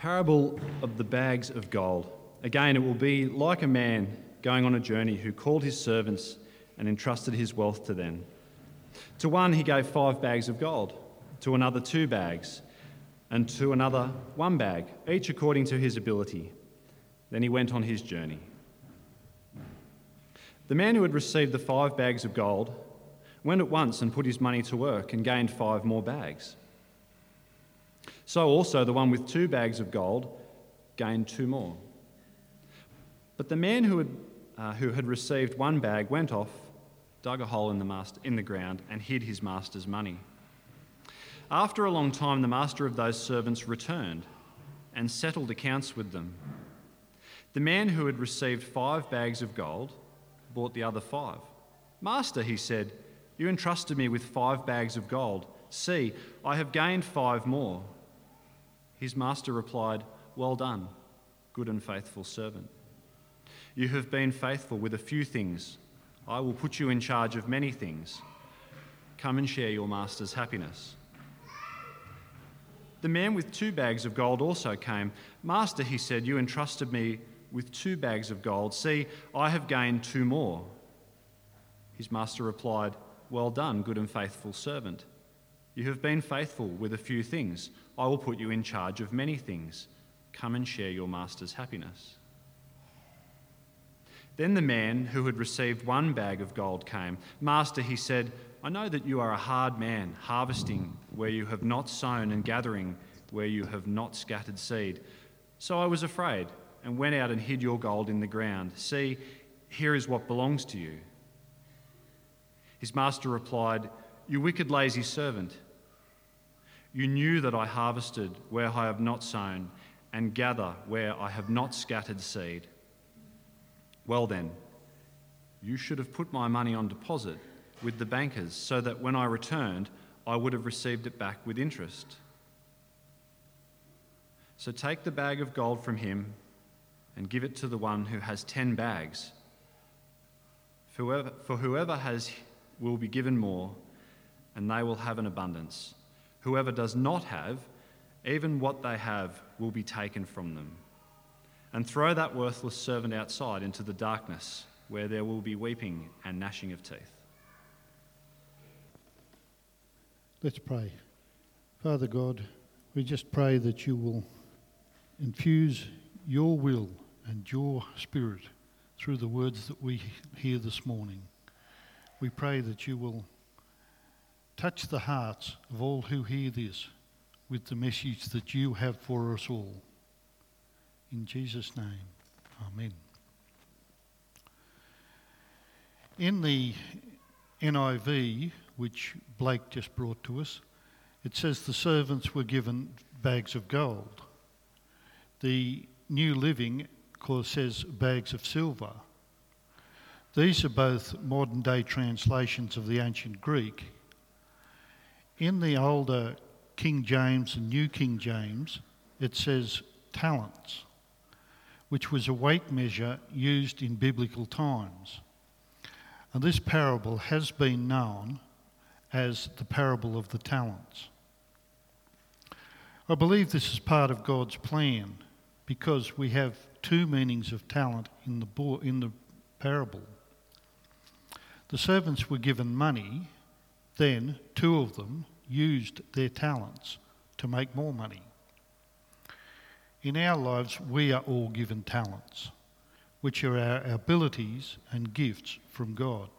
parable of the bags of gold. Again, it will be like a man going on a journey who called his servants and entrusted his wealth to them. To one, he gave five bags of gold, to another, two bags, and to another, one bag, each according to his ability. Then he went on his journey. The man who had received the five bags of gold went at once and put his money to work and gained five more bags. So also the one with two bags of gold gained two more. But the man who had, uh, who had received one bag went off, dug a hole in the, master, in the ground, and hid his master's money. After a long time, the master of those servants returned and settled accounts with them. The man who had received five bags of gold bought the other five. Master, he said, you entrusted me with five bags of gold. See, I have gained five more. His master replied, Well done, good and faithful servant. You have been faithful with a few things. I will put you in charge of many things. Come and share your master's happiness. The man with two bags of gold also came. Master, he said, you entrusted me with two bags of gold. See, I have gained two more. His master replied, Well done, good and faithful servant. You have been faithful with a few things. I will put you in charge of many things. Come and share your master's happiness. Then the man who had received one bag of gold came. Master, he said, I know that you are a hard man, harvesting where you have not sown and gathering where you have not scattered seed. So I was afraid and went out and hid your gold in the ground. See, here is what belongs to you. His master replied, You wicked, lazy servant. You knew that I harvested where I have not sown and gather where I have not scattered seed. Well, then, you should have put my money on deposit with the bankers so that when I returned, I would have received it back with interest. So take the bag of gold from him and give it to the one who has ten bags. For whoever, for whoever has will be given more, and they will have an abundance. Whoever does not have, even what they have will be taken from them. And throw that worthless servant outside into the darkness, where there will be weeping and gnashing of teeth. Let's pray. Father God, we just pray that you will infuse your will and your spirit through the words that we hear this morning. We pray that you will touch the hearts of all who hear this with the message that you have for us all. In Jesus' name, Amen. In the NIV, which Blake just brought to us, it says the servants were given bags of gold. The New Living, course, says bags of silver. These are both modern day translations of the ancient Greek. In the older King James and New King James, it says talents, which was a weight measure used in biblical times. And this parable has been known as the parable of the talents. I believe this is part of God's plan because we have two meanings of talent in the, bo- in the parable. The servants were given money, then two of them used their talents to make more money. In our lives, we are all given talents, which are our abilities and gifts from God.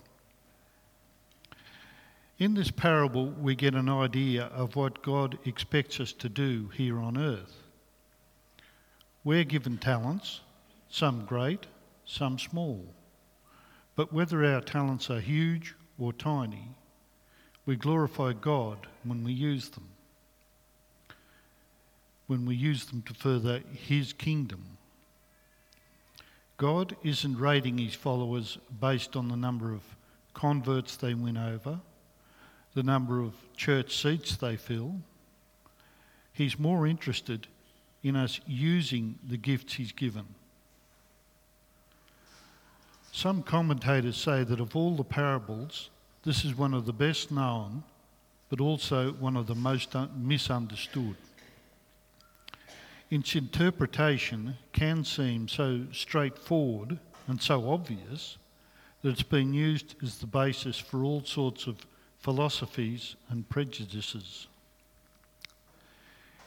In this parable, we get an idea of what God expects us to do here on earth. We're given talents, some great, some small. But whether our talents are huge or tiny, we glorify God when we use them, when we use them to further His kingdom. God isn't rating His followers based on the number of converts they win over, the number of church seats they fill. He's more interested in us using the gifts He's given. Some commentators say that of all the parables, this is one of the best known, but also one of the most misunderstood. its interpretation can seem so straightforward and so obvious that it's been used as the basis for all sorts of philosophies and prejudices.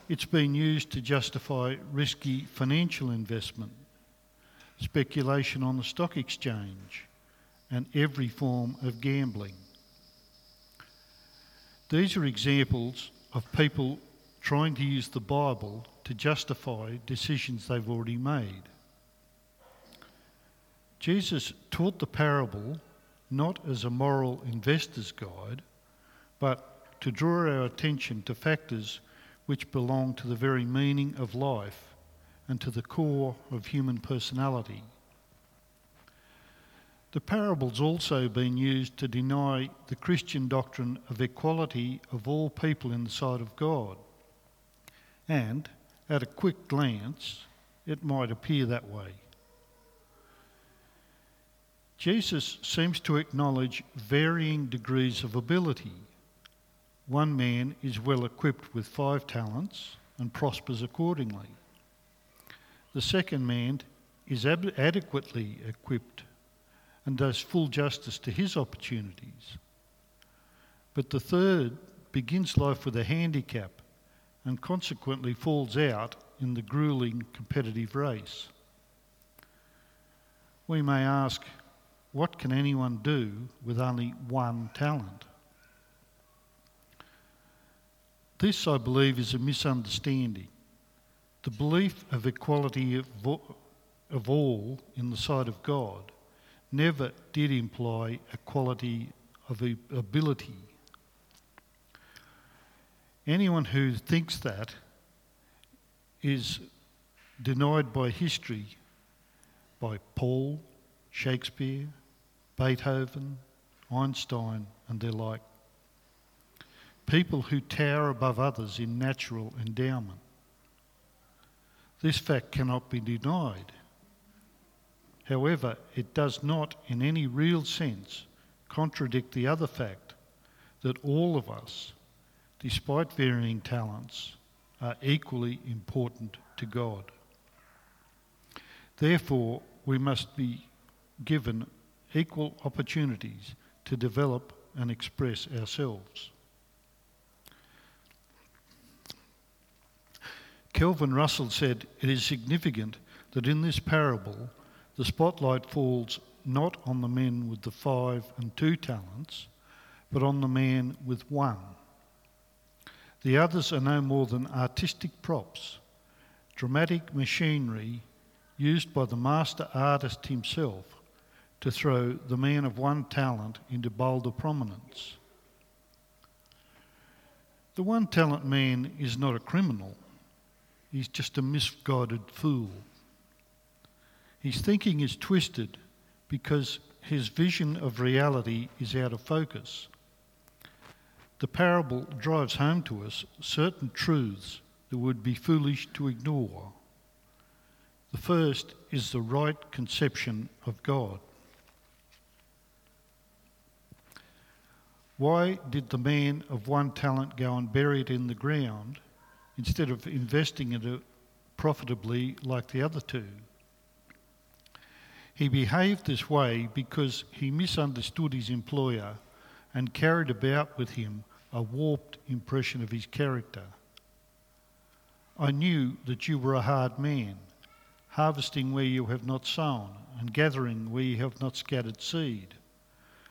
It's been used to justify risky financial investment, speculation on the stock exchange, and every form of gambling. These are examples of people trying to use the Bible to justify decisions they've already made. Jesus taught the parable not as a moral investor's guide, but to draw our attention to factors which belong to the very meaning of life and to the core of human personality. The parable's also been used to deny the Christian doctrine of equality of all people in the sight of God. And, at a quick glance, it might appear that way. Jesus seems to acknowledge varying degrees of ability. One man is well equipped with five talents and prospers accordingly. The second man is ab- adequately equipped and does full justice to his opportunities. But the third begins life with a handicap and consequently falls out in the grueling competitive race. We may ask, what can anyone do with only one talent? This, I believe, is a misunderstanding. The belief of equality of, of all in the sight of God never did imply equality of ability. Anyone who thinks that is denied by history, by Paul, Shakespeare, Beethoven, Einstein, and their like. People who tower above others in natural endowment. This fact cannot be denied. However, it does not, in any real sense, contradict the other fact that all of us, despite varying talents, are equally important to God. Therefore, we must be given equal opportunities to develop and express ourselves. Kelvin Russell said it is significant that in this parable the spotlight falls not on the men with the five and two talents, but on the man with one. The others are no more than artistic props, dramatic machinery used by the master artist himself to throw the man of one talent into bolder prominence. The one talent man is not a criminal, he's just a misguided fool. His thinking is twisted because his vision of reality is out of focus. The parable drives home to us certain truths that would be foolish to ignore. The first is the right conception of God. Why did the man of one talent go and bury it in the ground instead of investing it profitably like the other two? He behaved this way because he misunderstood his employer and carried about with him a warped impression of his character. I knew that you were a hard man, harvesting where you have not sown and gathering where you have not scattered seed.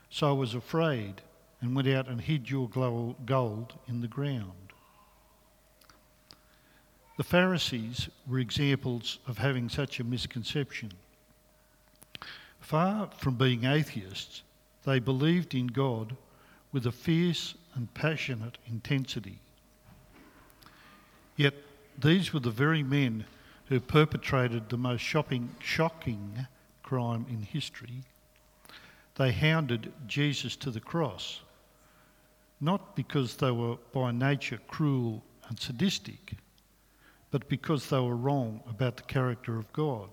So I was afraid and went out and hid your gold in the ground. The Pharisees were examples of having such a misconception. Far from being atheists, they believed in God with a fierce and passionate intensity. Yet these were the very men who perpetrated the most shopping, shocking crime in history. They hounded Jesus to the cross not because they were by nature cruel and sadistic, but because they were wrong about the character of God.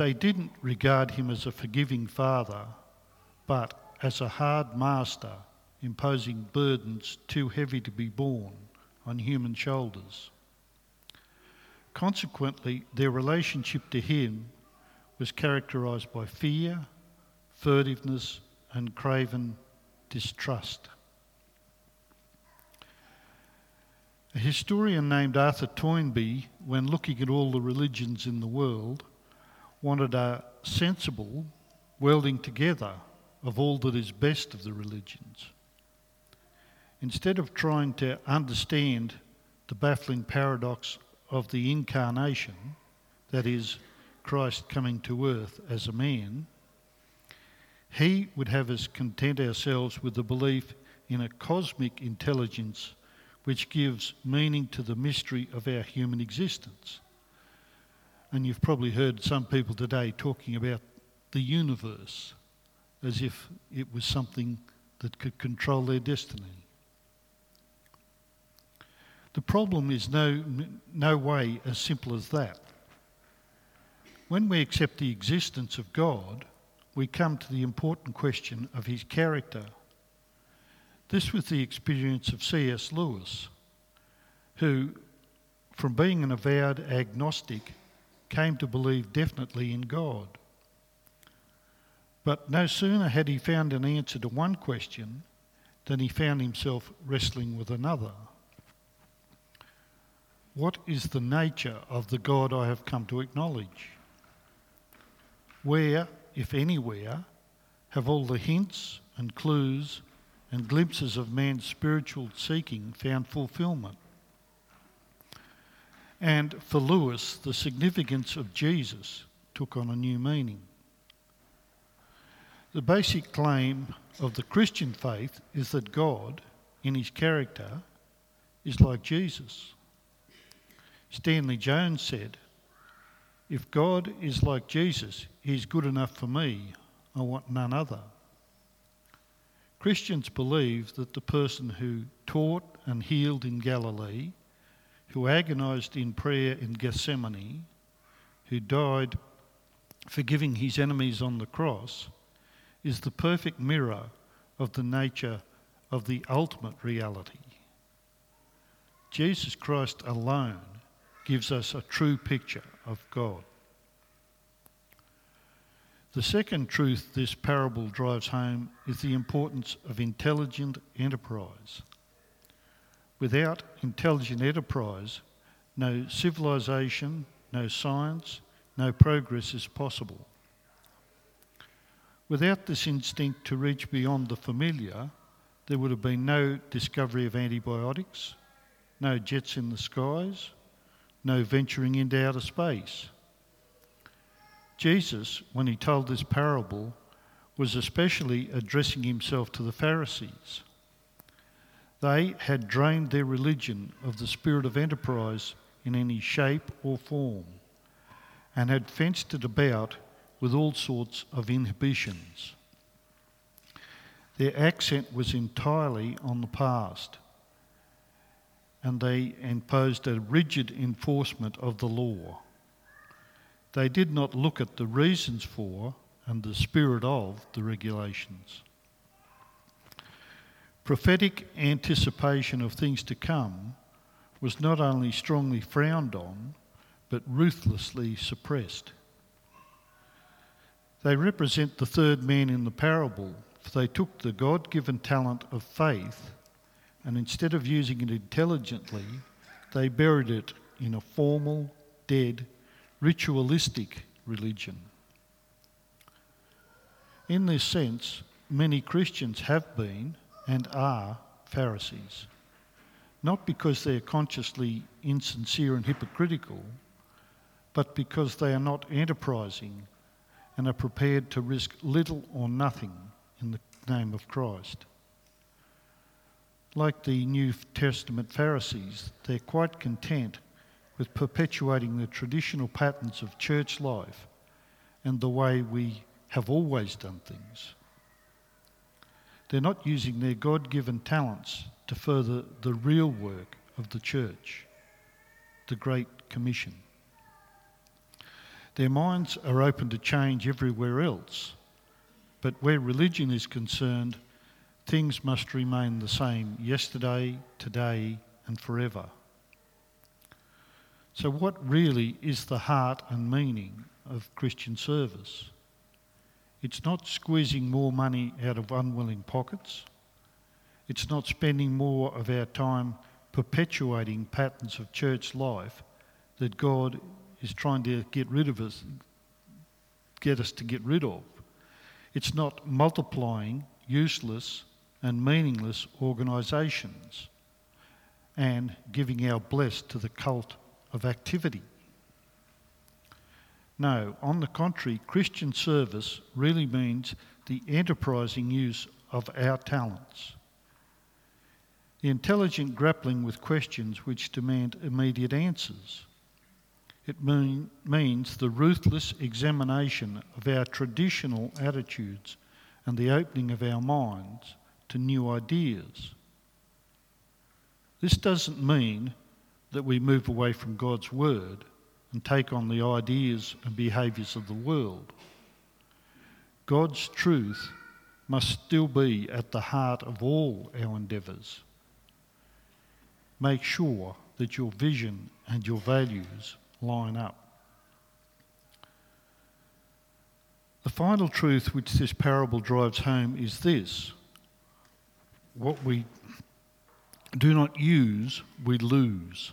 They didn't regard him as a forgiving father, but as a hard master imposing burdens too heavy to be borne on human shoulders. Consequently, their relationship to him was characterised by fear, furtiveness, and craven distrust. A historian named Arthur Toynbee, when looking at all the religions in the world, wanted a sensible welding together of all that is best of the religions. Instead of trying to understand the baffling paradox of the incarnation, that is, Christ coming to earth as a man, he would have us content ourselves with the belief in a cosmic intelligence which gives meaning to the mystery of our human existence. And you've probably heard some people today talking about the universe as if it was something that could control their destiny. The problem is no, no way as simple as that. When we accept the existence of God, we come to the important question of his character. This was the experience of C.S. Lewis, who, from being an avowed agnostic, came to believe definitely in God. But no sooner had he found an answer to one question than he found himself wrestling with another. What is the nature of the God I have come to acknowledge? Where, if anywhere, have all the hints and clues and glimpses of man's spiritual seeking found fulfilment? And for Lewis, the significance of Jesus took on a new meaning. The basic claim of the Christian faith is that God, in his character, is like Jesus. Stanley Jones said, If God is like Jesus, he's good enough for me. I want none other. Christians believe that the person who taught and healed in Galilee, who agonised in prayer in Gethsemane, who died forgiving his enemies on the cross, is the perfect mirror of the nature of the ultimate reality. Jesus Christ alone gives us a true picture of God. The second truth this parable drives home is the importance of intelligent enterprise. Without intelligent enterprise, no civilization, no science, no progress is possible. Without this instinct to reach beyond the familiar, there would have been no discovery of antibiotics, no jets in the skies, no venturing into outer space. Jesus, when he told this parable, was especially addressing himself to the Pharisees. They had drained their religion of the spirit of enterprise in any shape or form and had fenced it about with all sorts of inhibitions. Their accent was entirely on the past, and they imposed a rigid enforcement of the law. They did not look at the reasons for and the spirit of the regulations. Prophetic anticipation of things to come was not only strongly frowned on, but ruthlessly suppressed. They represent the third man in the parable, for they took the God given talent of faith and instead of using it intelligently, they buried it in a formal, dead, ritualistic religion. In this sense, many Christians have been and are Pharisees, not because they are consciously insincere and hypocritical, but because they are not enterprising and are prepared to risk little or nothing in the name of Christ. Like the New Testament Pharisees, they're quite content with perpetuating the traditional patterns of church life and the way we have always done things. They're not using their God given talents to further the real work of the church, the Great Commission. Their minds are open to change everywhere else, but where religion is concerned, things must remain the same yesterday, today, and forever. So, what really is the heart and meaning of Christian service? It's not squeezing more money out of unwilling pockets. It's not spending more of our time perpetuating patterns of church life that God is trying to get rid of us, get us to get rid of. It's not multiplying useless and meaningless organisations and giving our bless to the cult of activity. No, on the contrary, Christian service really means the enterprising use of our talents. The intelligent grappling with questions which demand immediate answers. It mean, means the ruthless examination of our traditional attitudes and the opening of our minds to new ideas. This doesn't mean that we move away from God's Word and take on the ideas and behaviours of the world. God's truth must still be at the heart of all our endeavours. Make sure that your vision and your values line up. The final truth which this parable drives home is this what we do not use, we lose.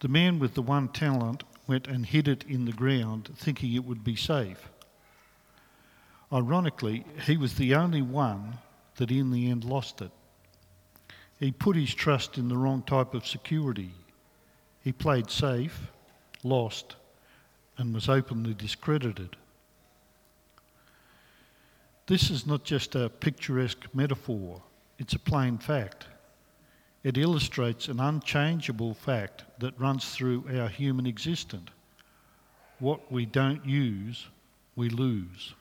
The man with the one talent went and hid it in the ground, thinking it would be safe. Ironically, he was the only one that in the end lost it. He put his trust in the wrong type of security. He played safe, lost, and was openly discredited. This is not just a picturesque metaphor, it's a plain fact. It illustrates an unchangeable fact that runs through our human existence. What we don't use, we lose.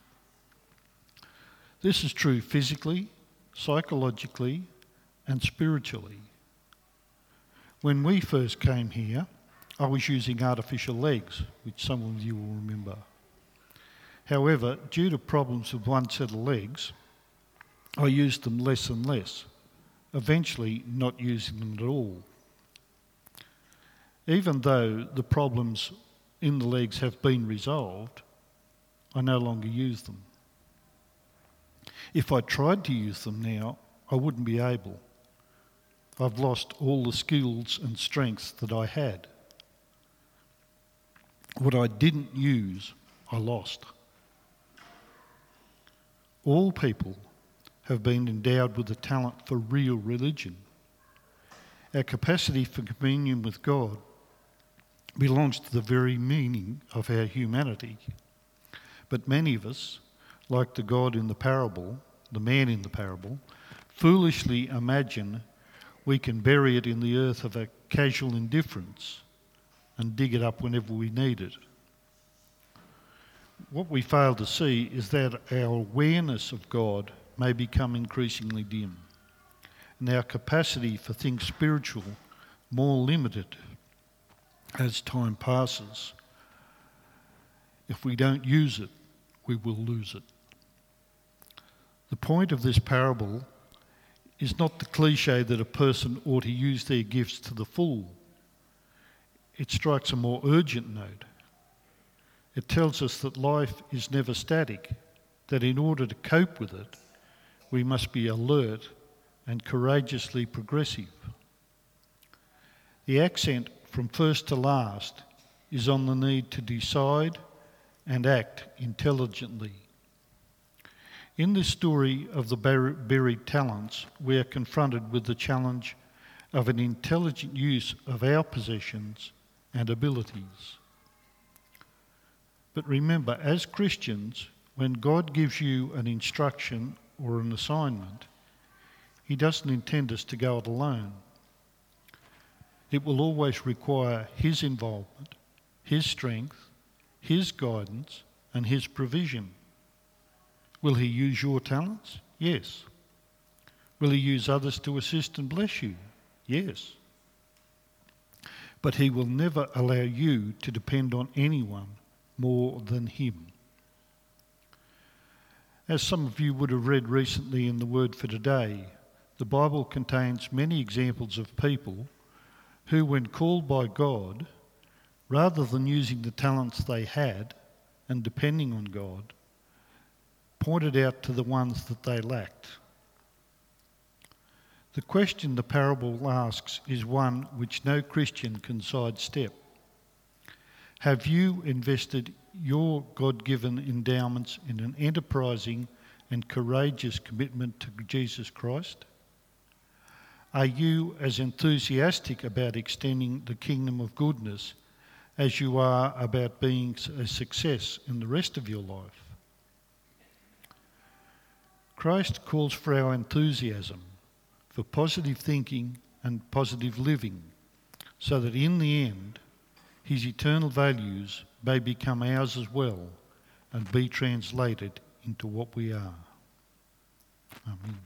This is true physically, psychologically, and spiritually. When we first came here, I was using artificial legs, which some of you will remember. However, due to problems with one set of legs, I used them less and less, eventually not using them at all. Even though the problems in the legs have been resolved, I no longer use them. If I tried to use them now, I wouldn't be able. I've lost all the skills and strengths that I had. What I didn't use, I lost. All people have been endowed with a talent for real religion. Our capacity for communion with God belongs to the very meaning of our humanity. But many of us, like the God in the parable, the man in the parable, foolishly imagine we can bury it in the earth of a casual indifference and dig it up whenever we need it. What we fail to see is that our awareness of God may become increasingly dim and our capacity for things spiritual more limited as time passes. If we don't use it, we will lose it. The point of this parable is not the cliche that a person ought to use their gifts to the full. It strikes a more urgent note. It tells us that life is never static, that in order to cope with it, we must be alert and courageously progressive. The accent from first to last is on the need to decide and act intelligently in this story of the buried talents, we are confronted with the challenge of an intelligent use of our possessions and abilities. But remember, as Christians, when God gives you an instruction or an assignment, He doesn't intend us to go it alone. It will always require His involvement, His strength, His guidance, and His provision. Will He use your talents? Yes. Will He use others to assist and bless you? Yes. But He will never allow you to depend on anyone more than Him. As some of you would have read recently in the Word for Today, the Bible contains many examples of people who, when called by God, rather than using the talents they had and depending on God, pointed out to the ones that they lacked. The question the parable asks is one which no Christian can sidestep. Have you invested your God given endowments in an enterprising and courageous commitment to Jesus Christ? Are you as enthusiastic about extending the kingdom of goodness as you are about being a success in the rest of your life? Christ calls for our enthusiasm, for positive thinking and positive living, so that in the end, his eternal values may become ours as well and be translated into what we are. Amen.